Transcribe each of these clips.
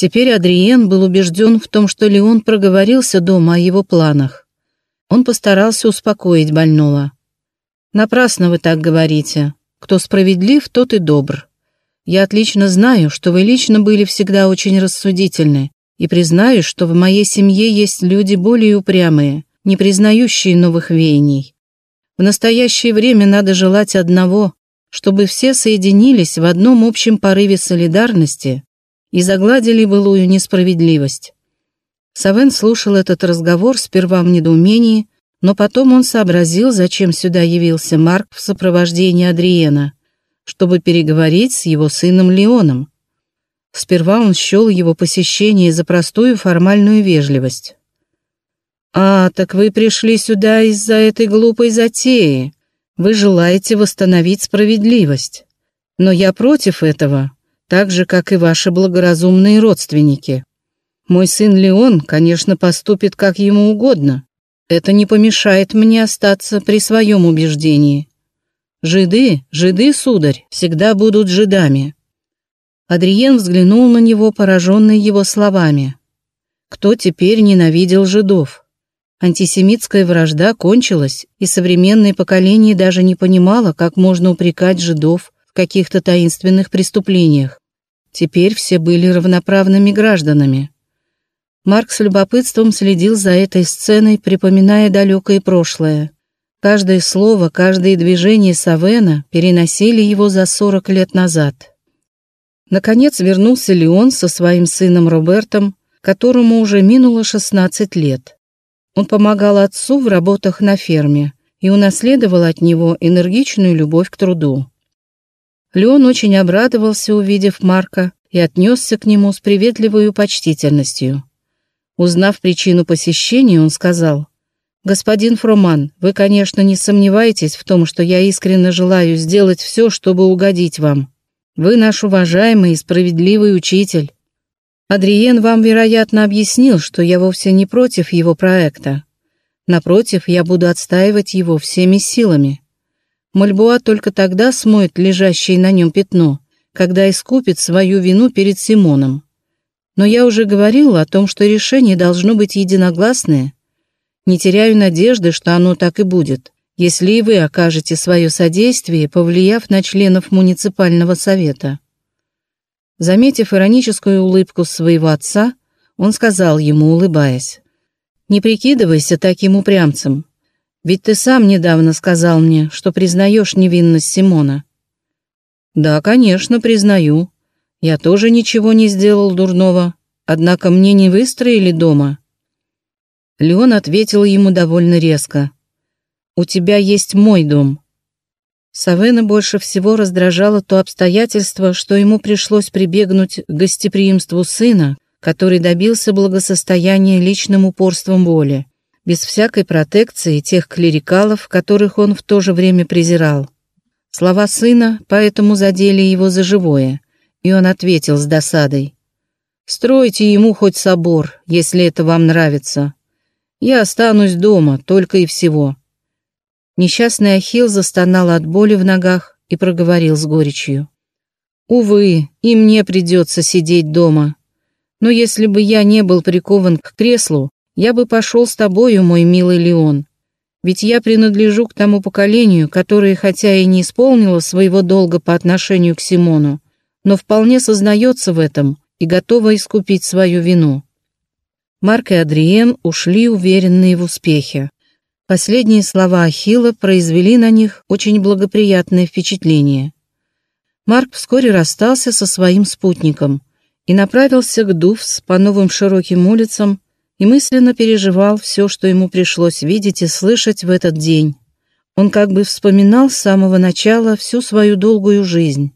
Теперь Адриен был убежден в том, что Леон проговорился дома о его планах. Он постарался успокоить больного. «Напрасно вы так говорите. Кто справедлив, тот и добр. Я отлично знаю, что вы лично были всегда очень рассудительны, и признаюсь, что в моей семье есть люди более упрямые, не признающие новых веяний. В настоящее время надо желать одного, чтобы все соединились в одном общем порыве солидарности и загладили былую несправедливость. Савен слушал этот разговор сперва в недоумении, но потом он сообразил, зачем сюда явился Марк в сопровождении Адриена, чтобы переговорить с его сыном Леоном. Сперва он счел его посещение за простую формальную вежливость. «А, так вы пришли сюда из-за этой глупой затеи. Вы желаете восстановить справедливость. Но я против этого, так же, как и ваши благоразумные родственники. Мой сын Леон, конечно, поступит как ему угодно. Это не помешает мне остаться при своем убеждении. Жиды, жиды, сударь, всегда будут жидами». Адриен взглянул на него, пораженный его словами. Кто теперь ненавидел жидов? Антисемитская вражда кончилась, и современное поколение даже не понимало, как можно упрекать жидов в каких-то таинственных преступлениях. Теперь все были равноправными гражданами. Марк с любопытством следил за этой сценой, припоминая далекое прошлое. Каждое слово, каждое движение Савена переносили его за 40 лет назад. Наконец вернулся Леон со своим сыном Робертом, которому уже минуло 16 лет. Он помогал отцу в работах на ферме и унаследовал от него энергичную любовь к труду. Леон очень обрадовался, увидев Марка, и отнесся к нему с приветливой почтительностью. Узнав причину посещения, он сказал, «Господин Фроман, вы, конечно, не сомневаетесь в том, что я искренне желаю сделать все, чтобы угодить вам. Вы наш уважаемый и справедливый учитель. Адриен вам, вероятно, объяснил, что я вовсе не против его проекта. Напротив, я буду отстаивать его всеми силами. Мальбуа только тогда смоет лежащее на нем пятно, когда искупит свою вину перед Симоном. Но я уже говорил о том, что решение должно быть единогласное. Не теряю надежды, что оно так и будет, если и вы окажете свое содействие, повлияв на членов муниципального совета. Заметив ироническую улыбку своего отца, он сказал ему, улыбаясь, «Не прикидывайся таким упрямцем, ведь ты сам недавно сказал мне, что признаешь невинность Симона». «Да, конечно, признаю. Я тоже ничего не сделал дурного, однако мне не выстроили дома». Леон ответил ему довольно резко. «У тебя есть мой дом, Савена больше всего раздражало то обстоятельство, что ему пришлось прибегнуть к гостеприимству сына, который добился благосостояния личным упорством воли, без всякой протекции тех клерикалов, которых он в то же время презирал. Слова сына поэтому задели его за живое, и он ответил с досадой. «Стройте ему хоть собор, если это вам нравится. Я останусь дома, только и всего. Несчастный Ахилл застонал от боли в ногах и проговорил с горечью. «Увы, и мне придется сидеть дома. Но если бы я не был прикован к креслу, я бы пошел с тобою, мой милый Леон. Ведь я принадлежу к тому поколению, которое, хотя и не исполнило своего долга по отношению к Симону, но вполне сознается в этом и готово искупить свою вину». Марк и Адриен ушли уверенные в успехе. Последние слова Ахилла произвели на них очень благоприятное впечатление. Марк вскоре расстался со своим спутником и направился к Дуфс по новым широким улицам и мысленно переживал все, что ему пришлось видеть и слышать в этот день. Он как бы вспоминал с самого начала всю свою долгую жизнь.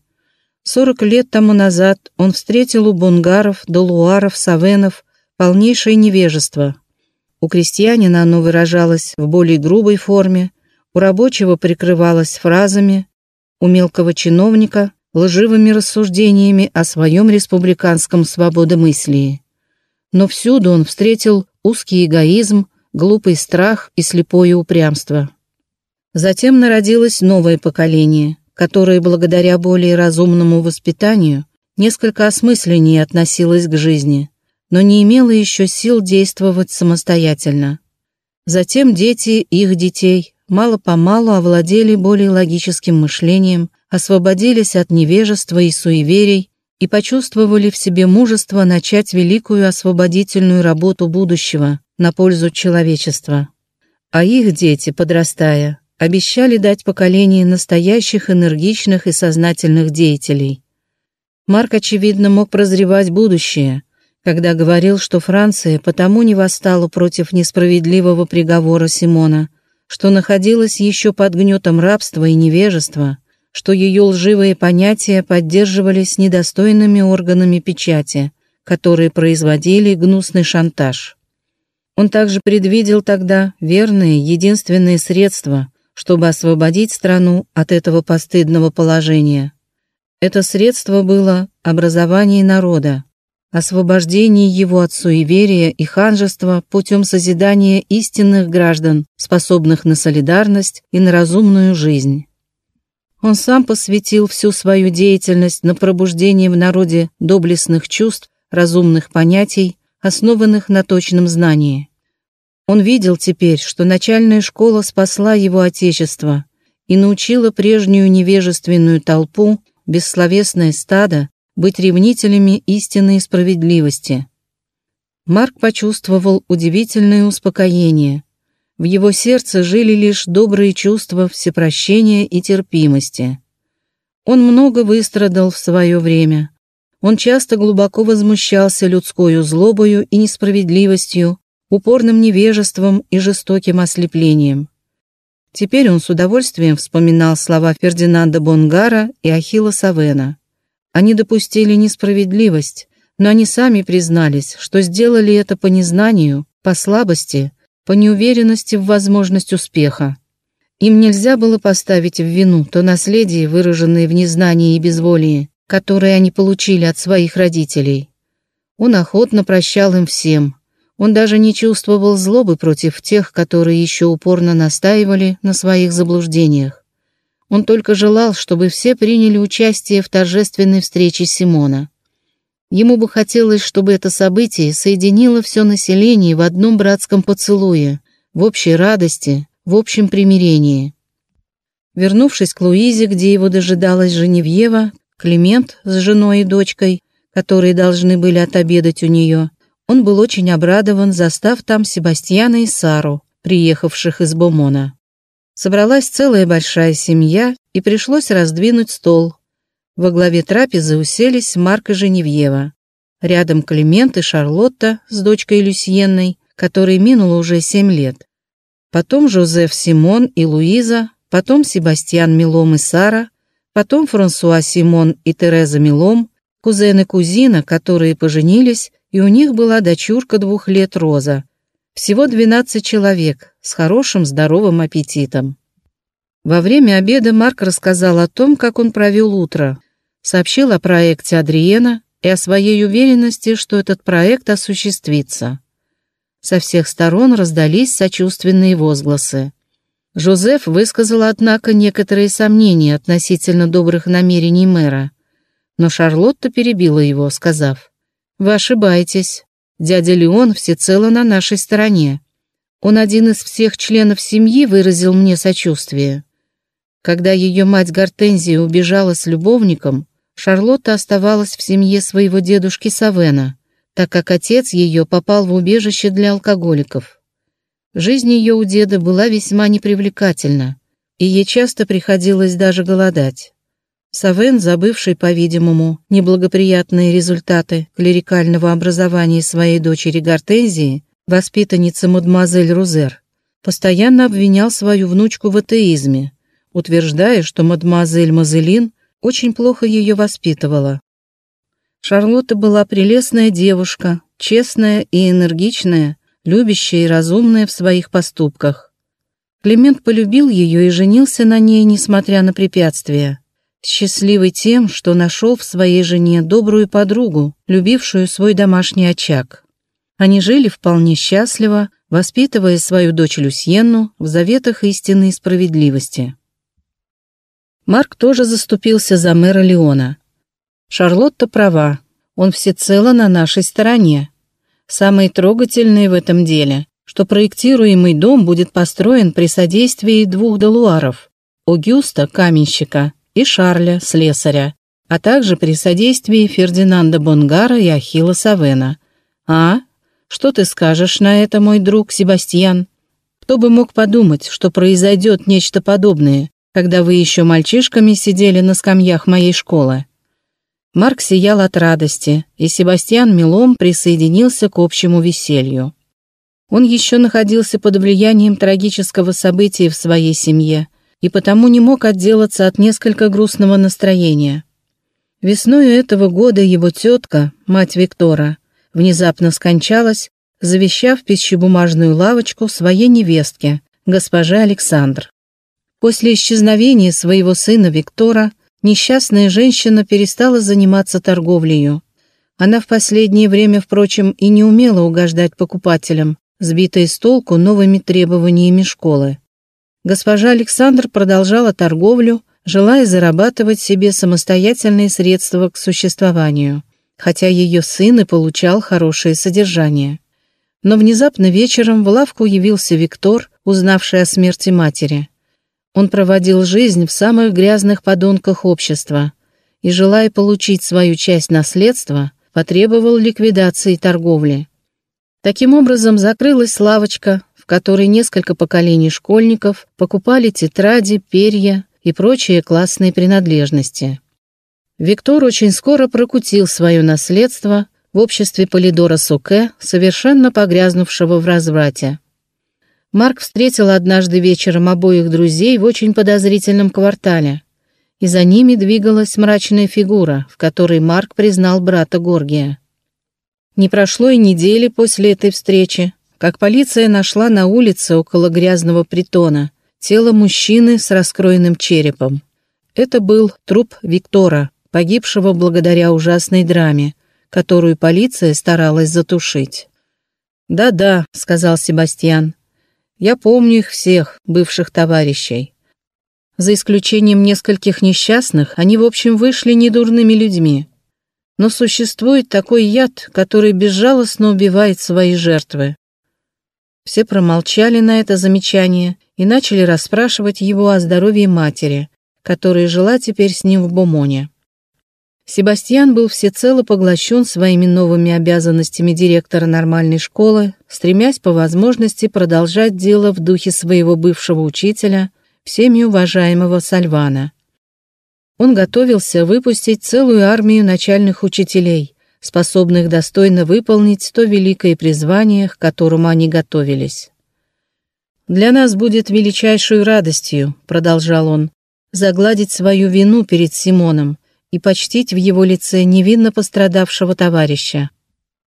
Сорок лет тому назад он встретил у бунгаров, долуаров, савенов полнейшее невежество – у крестьянина оно выражалось в более грубой форме, у рабочего прикрывалось фразами, у мелкого чиновника – лживыми рассуждениями о своем республиканском свободомыслии. Но всюду он встретил узкий эгоизм, глупый страх и слепое упрямство. Затем народилось новое поколение, которое благодаря более разумному воспитанию несколько осмысленнее относилась к жизни, но не имела еще сил действовать самостоятельно. Затем дети их детей мало-помалу овладели более логическим мышлением, освободились от невежества и суеверий и почувствовали в себе мужество начать великую освободительную работу будущего на пользу человечества. А их дети, подрастая, обещали дать поколение настоящих энергичных и сознательных деятелей. Марк, очевидно, мог прозревать будущее – когда говорил, что Франция потому не восстала против несправедливого приговора Симона, что находилась еще под гнетом рабства и невежества, что ее лживые понятия поддерживались недостойными органами печати, которые производили гнусный шантаж. Он также предвидел тогда верные, единственные средства, чтобы освободить страну от этого постыдного положения. Это средство было образование народа, освобождении его от суеверия и ханжества путем созидания истинных граждан, способных на солидарность и на разумную жизнь. Он сам посвятил всю свою деятельность на пробуждение в народе доблестных чувств, разумных понятий, основанных на точном знании. Он видел теперь, что начальная школа спасла его отечество и научила прежнюю невежественную толпу, бессловесное стадо, быть ревнителями истины и справедливости. Марк почувствовал удивительное успокоение. В его сердце жили лишь добрые чувства всепрощения и терпимости. Он много выстрадал в свое время. Он часто глубоко возмущался людскою злобою и несправедливостью, упорным невежеством и жестоким ослеплением. Теперь он с удовольствием вспоминал слова Фердинанда Бонгара и Ахилла Савена. Они допустили несправедливость, но они сами признались, что сделали это по незнанию, по слабости, по неуверенности в возможность успеха. Им нельзя было поставить в вину то наследие, выраженное в незнании и безволии, которое они получили от своих родителей. Он охотно прощал им всем. Он даже не чувствовал злобы против тех, которые еще упорно настаивали на своих заблуждениях. Он только желал, чтобы все приняли участие в торжественной встрече Симона. Ему бы хотелось, чтобы это событие соединило все население в одном братском поцелуе, в общей радости, в общем примирении. Вернувшись к Луизе, где его дожидалась Женевьева, Климент с женой и дочкой, которые должны были отобедать у нее, он был очень обрадован, застав там Себастьяна и Сару, приехавших из Бомона. Собралась целая большая семья, и пришлось раздвинуть стол. Во главе трапезы уселись Марк и Женевьева. Рядом Климент и Шарлотта с дочкой Люсьенной, которой минуло уже семь лет. Потом Жозеф Симон и Луиза, потом Себастьян Милом и Сара, потом Франсуа Симон и Тереза Милом, кузен и кузина, которые поженились, и у них была дочурка двух лет Роза, всего 12 человек с хорошим здоровым аппетитом. Во время обеда Марк рассказал о том, как он провел утро, сообщил о проекте Адриена и о своей уверенности, что этот проект осуществится. Со всех сторон раздались сочувственные возгласы. Жозеф высказал, однако, некоторые сомнения относительно добрых намерений мэра. Но Шарлотта перебила его, сказав, «Вы ошибаетесь. Дядя Леон всецело на нашей стороне. Он один из всех членов семьи выразил мне сочувствие. Когда ее мать Гортензия убежала с любовником, Шарлотта оставалась в семье своего дедушки Савена, так как отец ее попал в убежище для алкоголиков. Жизнь ее у деда была весьма непривлекательна, и ей часто приходилось даже голодать. Савен, забывший, по-видимому, неблагоприятные результаты клерикального образования своей дочери Гортензии, воспитанницы мадемуазель Рузер, постоянно обвинял свою внучку в атеизме, утверждая, что мадемуазель Мазелин очень плохо ее воспитывала. Шарлотта была прелестная девушка, честная и энергичная, любящая и разумная в своих поступках. Климент полюбил ее и женился на ней, несмотря на препятствия счастливый тем, что нашел в своей жене добрую подругу, любившую свой домашний очаг. Они жили вполне счастливо, воспитывая свою дочь Люсьенну в заветах истины и справедливости. Марк тоже заступился за мэра Леона. Шарлотта права, он всецело на нашей стороне. Самое трогательное в этом деле, что проектируемый дом будет построен при содействии двух делуаров – Огюста, каменщика, и Шарля, слесаря, а также при содействии Фердинанда Бонгара и Ахилла Савена. А? Что ты скажешь на это, мой друг Себастьян? Кто бы мог подумать, что произойдет нечто подобное, когда вы еще мальчишками сидели на скамьях моей школы? Марк сиял от радости, и Себастьян Милом присоединился к общему веселью. Он еще находился под влиянием трагического события в своей семье и потому не мог отделаться от несколько грустного настроения. Весною этого года его тетка, мать Виктора, внезапно скончалась, завещав пищебумажную лавочку своей невестке, госпоже Александр. После исчезновения своего сына Виктора несчастная женщина перестала заниматься торговлею. Она в последнее время, впрочем, и не умела угождать покупателям, сбитая с толку новыми требованиями школы. Госпожа Александр продолжала торговлю, желая зарабатывать себе самостоятельные средства к существованию, хотя ее сын и получал хорошее содержание. Но внезапно вечером в лавку явился Виктор, узнавший о смерти матери. Он проводил жизнь в самых грязных подонках общества и, желая получить свою часть наследства, потребовал ликвидации торговли. Таким образом закрылась лавочка, в которой несколько поколений школьников покупали тетради, перья, и прочие классные принадлежности. Виктор очень скоро прокутил свое наследство в обществе Полидора Суке, совершенно погрязнувшего в разврате. Марк встретил однажды вечером обоих друзей в очень подозрительном квартале, и за ними двигалась мрачная фигура, в которой Марк признал брата Горгия. Не прошло и недели после этой встречи, как полиция нашла на улице около грязного притона тело мужчины с раскроенным черепом. Это был труп Виктора, погибшего благодаря ужасной драме, которую полиция старалась затушить. «Да-да», — сказал Себастьян, — «я помню их всех, бывших товарищей. За исключением нескольких несчастных, они, в общем, вышли недурными людьми. Но существует такой яд, который безжалостно убивает свои жертвы. Все промолчали на это замечание и начали расспрашивать его о здоровье матери, которая жила теперь с ним в Бомоне. Себастьян был всецело поглощен своими новыми обязанностями директора нормальной школы, стремясь по возможности продолжать дело в духе своего бывшего учителя, всеми уважаемого Сальвана. Он готовился выпустить целую армию начальных учителей, способных достойно выполнить то великое призвание, к которому они готовились. «Для нас будет величайшей радостью», — продолжал он, «загладить свою вину перед Симоном и почтить в его лице невинно пострадавшего товарища.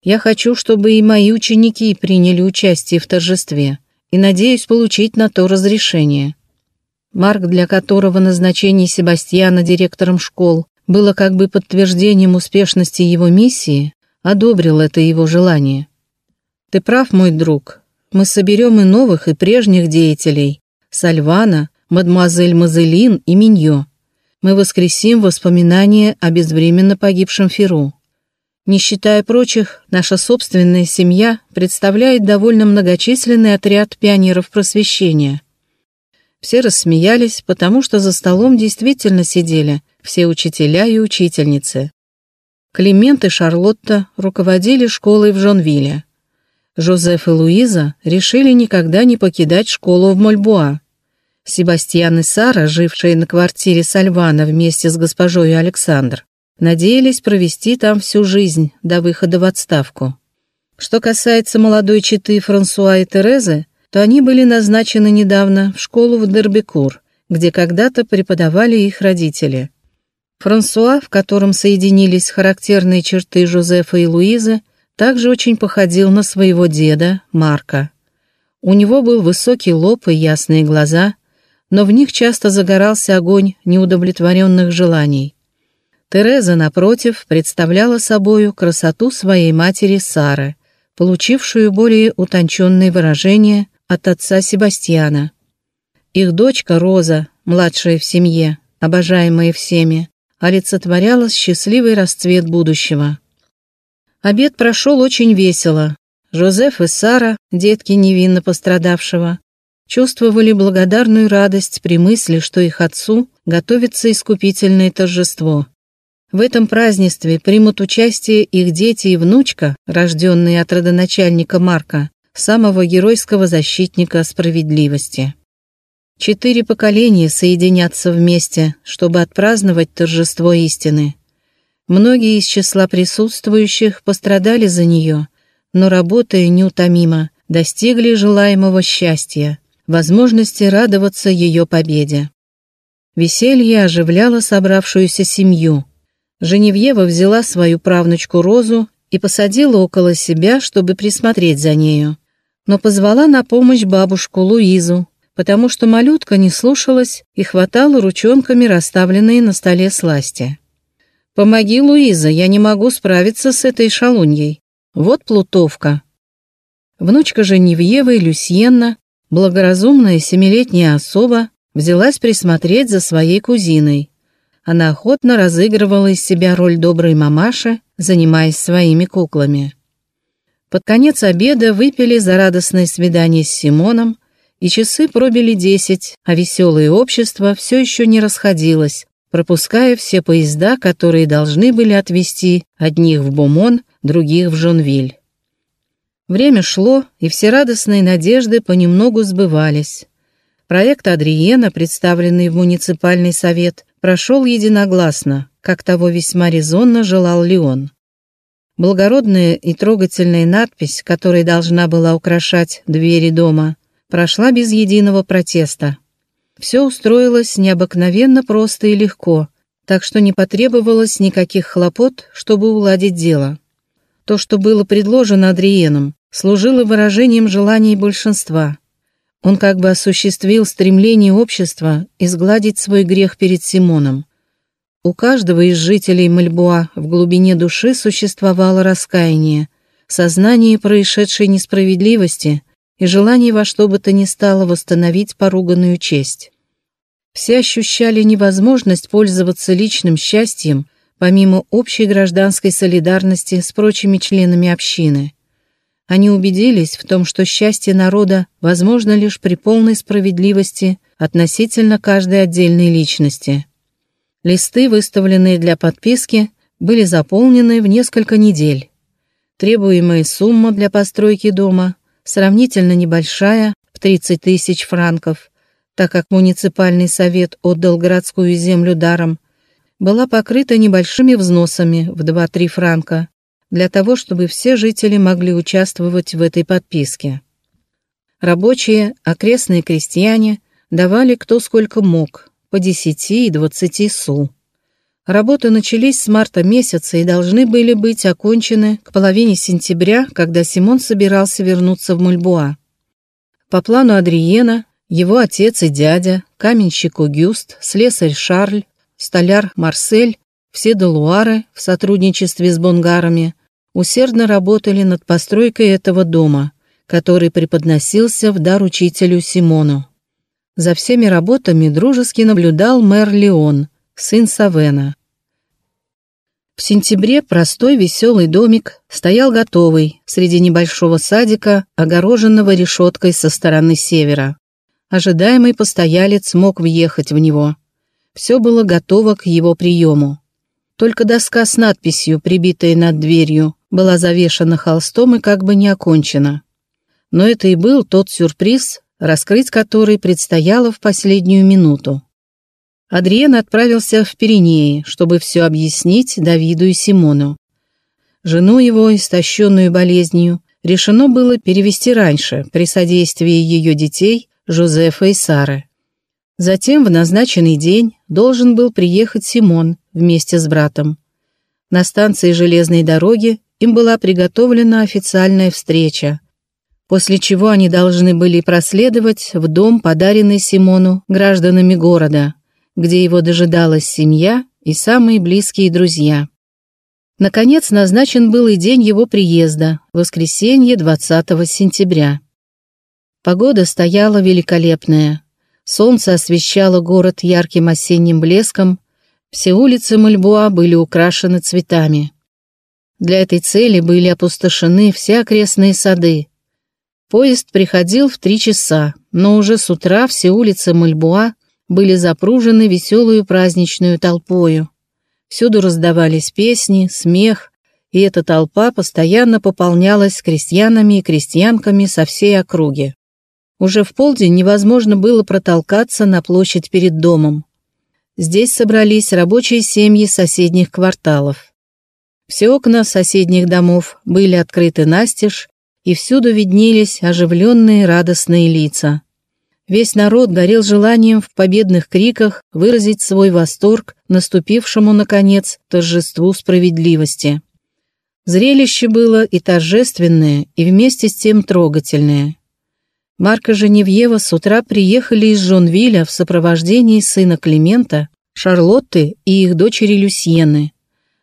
Я хочу, чтобы и мои ученики приняли участие в торжестве и надеюсь получить на то разрешение». Марк, для которого назначение Себастьяна директором школ было как бы подтверждением успешности его миссии, одобрил это его желание. «Ты прав, мой друг. Мы соберем и новых, и прежних деятелей. Сальвана, мадемуазель Мазелин и Миньо. Мы воскресим воспоминания о безвременно погибшем Феру. Не считая прочих, наша собственная семья представляет довольно многочисленный отряд пионеров просвещения. Все рассмеялись, потому что за столом действительно сидели все учителя и учительницы. Климент и Шарлотта руководили школой в Жонвилле. Жозеф и Луиза решили никогда не покидать школу в Мольбуа. Себастьян и Сара, жившие на квартире Сальвана вместе с госпожой Александр, надеялись провести там всю жизнь до выхода в отставку. Что касается молодой четы Франсуа и Терезы, то они были назначены недавно в школу в Дербекур, где когда-то преподавали их родители. Франсуа, в котором соединились характерные черты Жозефа и Луизы, также очень походил на своего деда, Марка. У него был высокий лоб и ясные глаза, но в них часто загорался огонь неудовлетворенных желаний. Тереза, напротив, представляла собою красоту своей матери Сары, получившую более утонченные выражения от отца Себастьяна. Их дочка Роза, младшая в семье, обожаемая всеми, олицетворяла счастливый расцвет будущего. Обед прошел очень весело. Жозеф и Сара, детки невинно пострадавшего, чувствовали благодарную радость при мысли, что их отцу готовится искупительное торжество. В этом празднестве примут участие их дети и внучка, рожденные от родоначальника Марка, самого геройского защитника справедливости. Четыре поколения соединятся вместе, чтобы отпраздновать торжество истины. Многие из числа присутствующих пострадали за нее, но, работая неутомимо, достигли желаемого счастья, возможности радоваться ее победе. Веселье оживляло собравшуюся семью. Женевьева взяла свою правнучку Розу и посадила около себя, чтобы присмотреть за нею. Но позвала на помощь бабушку Луизу, потому что малютка не слушалась и хватала ручонками расставленные на столе сласти. «Помоги, Луиза, я не могу справиться с этой шалуньей. Вот плутовка». Внучка Женевьевы, Люсьенна, благоразумная семилетняя особа, взялась присмотреть за своей кузиной. Она охотно разыгрывала из себя роль доброй мамаши, занимаясь своими куклами. Под конец обеда выпили за радостное свидание с Симоном, и часы пробили десять, а веселое общество все еще не расходилось, пропуская все поезда, которые должны были отвезти одних в Бумон, других в Жонвиль. Время шло, и все радостные надежды понемногу сбывались. Проект Адриена, представленный в муниципальный совет, прошел единогласно, как того весьма резонно желал Леон. Благородная и трогательная надпись, которая должна была украшать двери дома, прошла без единого протеста. Все устроилось необыкновенно просто и легко, так что не потребовалось никаких хлопот, чтобы уладить дело. То, что было предложено Адриеном, служило выражением желаний большинства. Он как бы осуществил стремление общества изгладить свой грех перед Симоном. У каждого из жителей Мальбуа в глубине души существовало раскаяние, сознание происшедшей несправедливости и желание во что бы то ни стало восстановить поруганную честь. Все ощущали невозможность пользоваться личным счастьем, помимо общей гражданской солидарности с прочими членами общины. Они убедились в том, что счастье народа возможно лишь при полной справедливости относительно каждой отдельной личности. Листы, выставленные для подписки, были заполнены в несколько недель. Требуемая сумма для постройки дома сравнительно небольшая, в 30 тысяч франков, так как муниципальный совет отдал городскую землю даром, была покрыта небольшими взносами в 2-3 франка, для того, чтобы все жители могли участвовать в этой подписке. Рабочие, окрестные крестьяне давали кто сколько мог, по 10 и 20 су. Работы начались с марта месяца и должны были быть окончены к половине сентября, когда Симон собирался вернуться в Мульбуа. По плану Адриена, его отец и дядя, каменщик Огюст, слесарь Шарль, столяр Марсель, все Делуары в сотрудничестве с бонгарами усердно работали над постройкой этого дома, который преподносился в дар учителю Симону. За всеми работами дружески наблюдал мэр Леон, сын Савена. В сентябре простой веселый домик стоял готовый среди небольшого садика, огороженного решеткой со стороны севера. Ожидаемый постоялец мог въехать в него. Все было готово к его приему. Только доска с надписью, прибитая над дверью, была завешена холстом и как бы не окончена. Но это и был тот сюрприз, раскрыть который предстояло в последнюю минуту. Адриен отправился в Пиренеи, чтобы все объяснить Давиду и Симону. Жену его, истощенную болезнью, решено было перевести раньше при содействии ее детей Жозефа и Сары. Затем в назначенный день должен был приехать Симон вместе с братом. На станции железной дороги им была приготовлена официальная встреча, после чего они должны были проследовать в дом, подаренный Симону гражданами города, где его дожидалась семья и самые близкие друзья. Наконец назначен был и день его приезда, воскресенье 20 сентября. Погода стояла великолепная. Солнце освещало город ярким осенним блеском, Все улицы Мальбуа были украшены цветами. Для этой цели были опустошены все окрестные сады. Поезд приходил в три часа, но уже с утра все улицы Мальбуа были запружены веселую праздничную толпою. Всюду раздавались песни, смех, и эта толпа постоянно пополнялась крестьянами и крестьянками со всей округи. Уже в полдень невозможно было протолкаться на площадь перед домом. Здесь собрались рабочие семьи соседних кварталов. Все окна соседних домов были открыты настежь, и всюду виднелись оживленные радостные лица. Весь народ горел желанием в победных криках выразить свой восторг наступившему, наконец, торжеству справедливости. Зрелище было и торжественное, и вместе с тем трогательное. Марк и Женевьева с утра приехали из Жонвиля в сопровождении сына Климента, Шарлотты и их дочери Люсьены.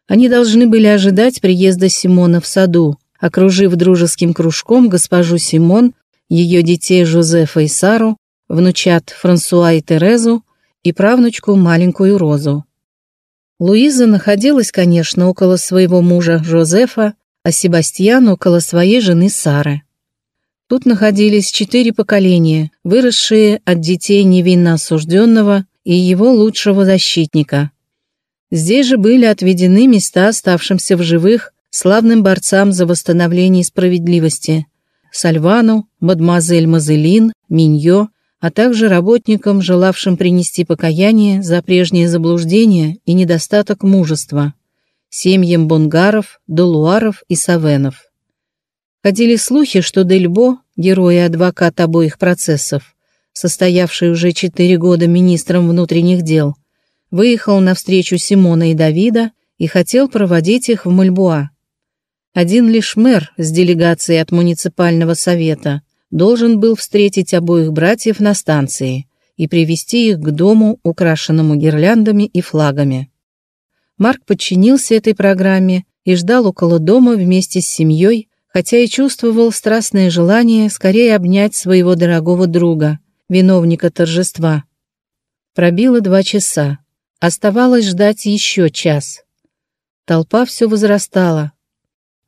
Они должны были ожидать приезда Симона в саду, окружив дружеским кружком госпожу Симон, ее детей Жозефа и Сару, внучат Франсуа и Терезу и правнучку маленькую Розу. Луиза находилась, конечно, около своего мужа Жозефа, а Себастьян около своей жены Сары. Тут находились четыре поколения, выросшие от детей невинно осужденного и его лучшего защитника. Здесь же были отведены места оставшимся в живых славным борцам за восстановление справедливости – Сальвану, мадемуазель Мазелин, Миньо, а также работникам, желавшим принести покаяние за прежние заблуждения и недостаток мужества, семьям Бонгаров, Долуаров и Савенов. Ходили слухи, что Дельбо, герой и адвокат обоих процессов, состоявший уже четыре года министром внутренних дел, выехал навстречу Симона и Давида и хотел проводить их в Мальбуа. Один лишь мэр с делегацией от муниципального совета должен был встретить обоих братьев на станции и привести их к дому, украшенному гирляндами и флагами. Марк подчинился этой программе и ждал около дома вместе с семьей, хотя и чувствовал страстное желание скорее обнять своего дорогого друга, виновника торжества. Пробило два часа. Оставалось ждать еще час. Толпа все возрастала.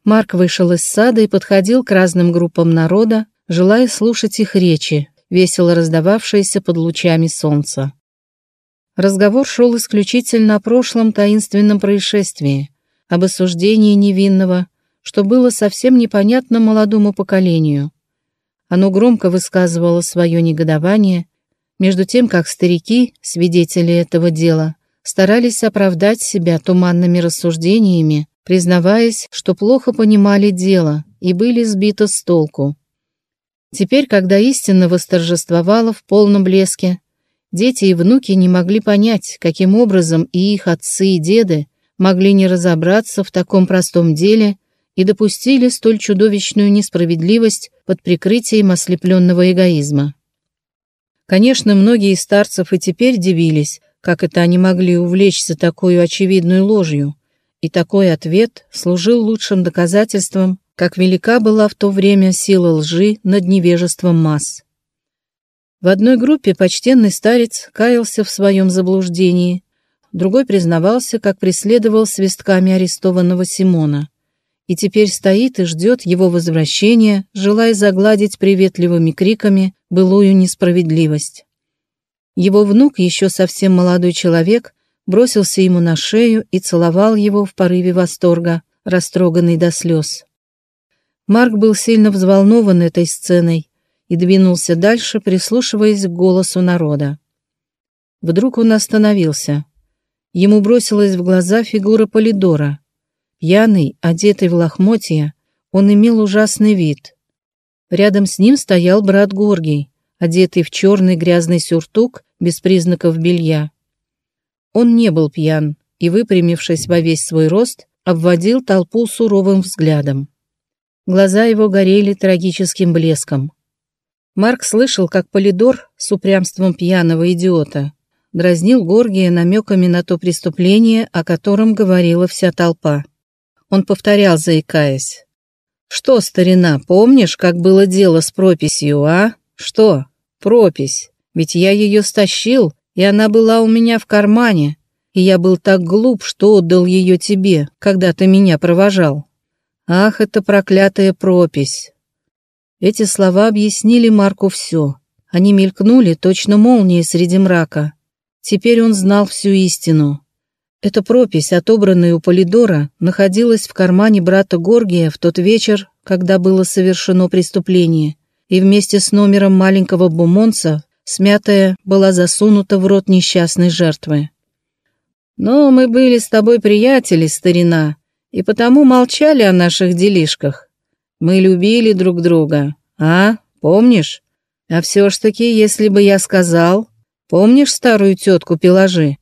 Марк вышел из сада и подходил к разным группам народа, желая слушать их речи, весело раздававшиеся под лучами солнца. Разговор шел исключительно о прошлом таинственном происшествии, об осуждении невинного, что было совсем непонятно молодому поколению. Оно громко высказывало свое негодование, между тем как старики, свидетели этого дела, старались оправдать себя туманными рассуждениями, признаваясь, что плохо понимали дело и были сбиты с толку. Теперь, когда истина восторжествовала в полном блеске, дети и внуки не могли понять, каким образом и их отцы и деды могли не разобраться в таком простом деле и допустили столь чудовищную несправедливость под прикрытием ослепленного эгоизма. Конечно, многие из старцев и теперь дивились, как это они могли увлечься такой очевидной ложью, и такой ответ служил лучшим доказательством, как велика была в то время сила лжи над невежеством масс. В одной группе почтенный старец каялся в своем заблуждении, другой признавался, как преследовал свистками арестованного Симона и теперь стоит и ждет его возвращения, желая загладить приветливыми криками былую несправедливость. Его внук, еще совсем молодой человек, бросился ему на шею и целовал его в порыве восторга, растроганный до слез. Марк был сильно взволнован этой сценой и двинулся дальше, прислушиваясь к голосу народа. Вдруг он остановился. Ему бросилась в глаза фигура Полидора — Пьяный, одетый в лохмотья, он имел ужасный вид. Рядом с ним стоял брат Горгий, одетый в черный грязный сюртук без признаков белья. Он не был пьян и, выпрямившись во весь свой рост, обводил толпу суровым взглядом. Глаза его горели трагическим блеском. Марк слышал, как Полидор с упрямством пьяного идиота дразнил Горгия намеками на то преступление, о котором говорила вся толпа. Он повторял, заикаясь. «Что, старина, помнишь, как было дело с прописью, а? Что? Пропись. Ведь я ее стащил, и она была у меня в кармане. и я был так глуп, что отдал ее тебе, когда ты меня провожал. Ах, это проклятая пропись!» Эти слова объяснили Марку все. Они мелькнули, точно молнии среди мрака. Теперь он знал всю истину. Эта пропись, отобранная у Полидора, находилась в кармане брата Горгия в тот вечер, когда было совершено преступление, и вместе с номером маленького бумонца, смятая, была засунута в рот несчастной жертвы. «Но мы были с тобой приятели, старина, и потому молчали о наших делишках. Мы любили друг друга, а, помнишь? А все ж таки, если бы я сказал, помнишь старую тетку Пеложи?»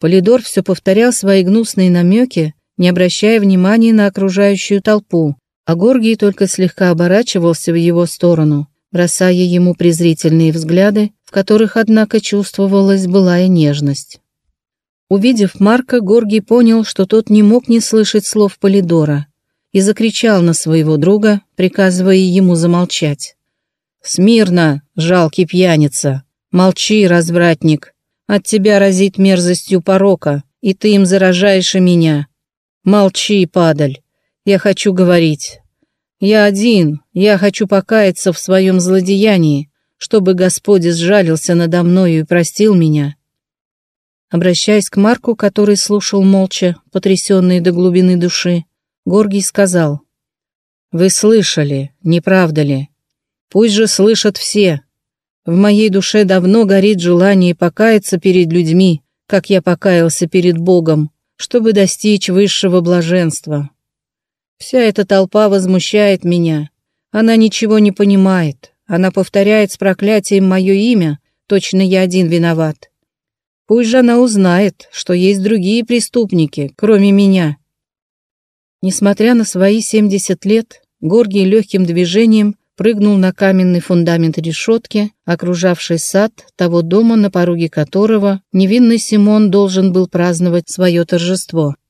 Полидор все повторял свои гнусные намеки, не обращая внимания на окружающую толпу, а Горгий только слегка оборачивался в его сторону, бросая ему презрительные взгляды, в которых, однако, чувствовалась былая нежность. Увидев Марка, Горгий понял, что тот не мог не слышать слов Полидора, и закричал на своего друга, приказывая ему замолчать. «Смирно, жалкий пьяница! Молчи, развратник! От тебя разит мерзостью порока, и ты им заражаешь и меня. Молчи, падаль. Я хочу говорить. Я один, я хочу покаяться в своем злодеянии, чтобы Господь сжалился надо мною и простил меня». Обращаясь к Марку, который слушал молча, потрясенный до глубины души, Горгий сказал, «Вы слышали, не правда ли? Пусть же слышат все, в моей душе давно горит желание покаяться перед людьми, как я покаялся перед Богом, чтобы достичь высшего блаженства. Вся эта толпа возмущает меня. Она ничего не понимает. Она повторяет с проклятием мое имя, точно я один виноват. Пусть же она узнает, что есть другие преступники, кроме меня. Несмотря на свои 70 лет, Горгий легким движением прыгнул на каменный фундамент решетки, окружавший сад того дома, на пороге которого невинный Симон должен был праздновать свое торжество –